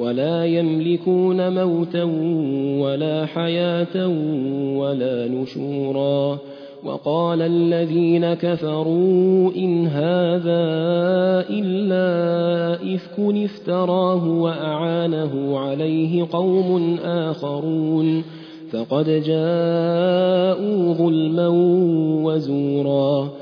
ولا يملكون موتا ولا حياة ولا نشورا. وقال الذين كفروا إن هذا إلا إفك افتراه وأعانه عليه قوم آخرون. فقد جاءوا ظلما وزورا.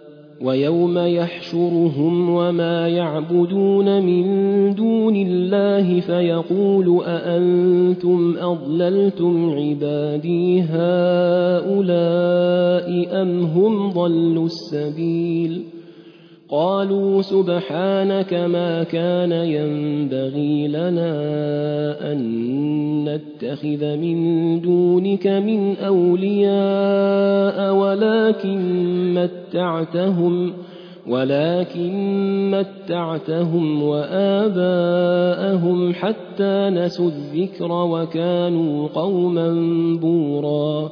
ويوم يحشرهم وما يعبدون من دون الله فيقول أأنتم أضللتم عبادي هؤلاء أم هم ضلوا السبيل قالوا سبحانك ما كان ينبغي لنا أن نتخذ من دونك من أولياء ولكن متعتهم ولكن متعتهم وآباءهم حتى نسوا الذكر وكانوا قوما بورا.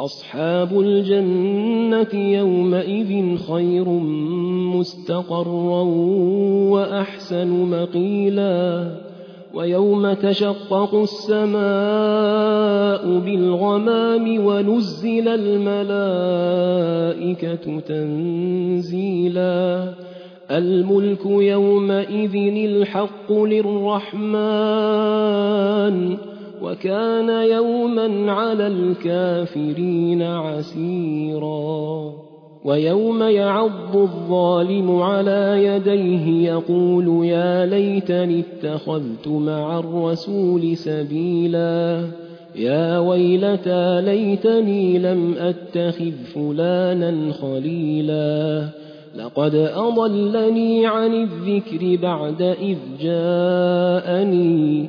أصحاب الجنة يومئذ خير مستقرا وأحسن مقيلا ويوم تشقق السماء بالغمام ونزل الملائكة تنزيلا الملك يومئذ الحق للرحمن وكان يوما على الكافرين عسيرا. ويوم يعض الظالم على يديه يقول يا ليتني اتخذت مع الرسول سبيلا. يا ويلتى ليتني لم أتخذ فلانا خليلا. لقد أضلني عن الذكر بعد إذ جاءني.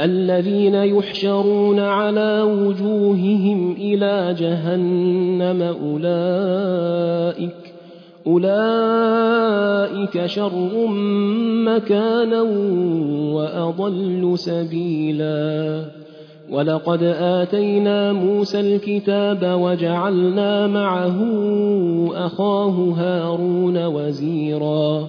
الذين يحشرون على وجوههم إلى جهنم أولئك أولئك شر مكانا وأضل سبيلا. ولقد آتينا موسى الكتاب وجعلنا معه أخاه هارون وزيرا.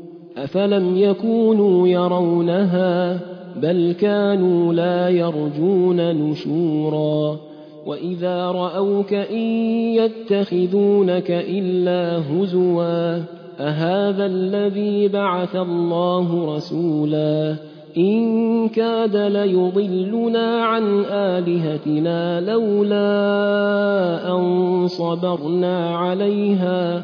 أفلم يكونوا يرونها بل كانوا لا يرجون نشورا وإذا رأوك إن يتخذونك إلا هزوا أهذا الذي بعث الله رسولا إن كاد ليضلنا عن آلهتنا لولا أن صبرنا عليها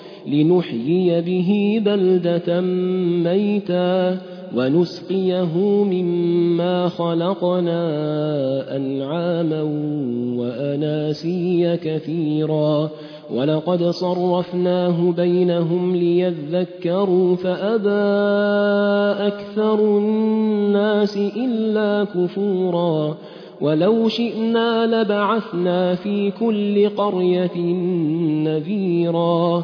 لنحيي به بلدة ميتا ونسقيه مما خلقنا أنعاما وأناسيا كثيرا. ولقد صرفناه بينهم ليذكروا فأبى أكثر الناس إلا كفورا. ولو شئنا لبعثنا في كل قرية نذيرا.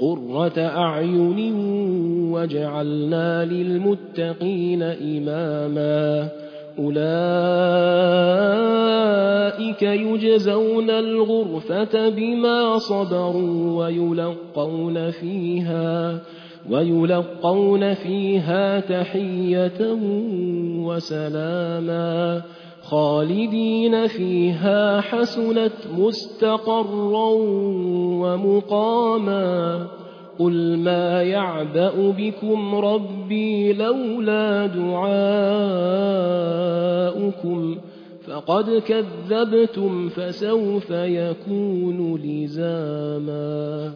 قرة أعين واجعلنا للمتقين إماما أولئك يجزون الغرفة بما صبروا ويلقون فيها ويلقون فيها تحية وسلاما خالدين فيها حسنت مستقرا ومقاما قل ما يعبأ بكم ربي لولا دعاؤكم فقد كذبتم فسوف يكون لزاما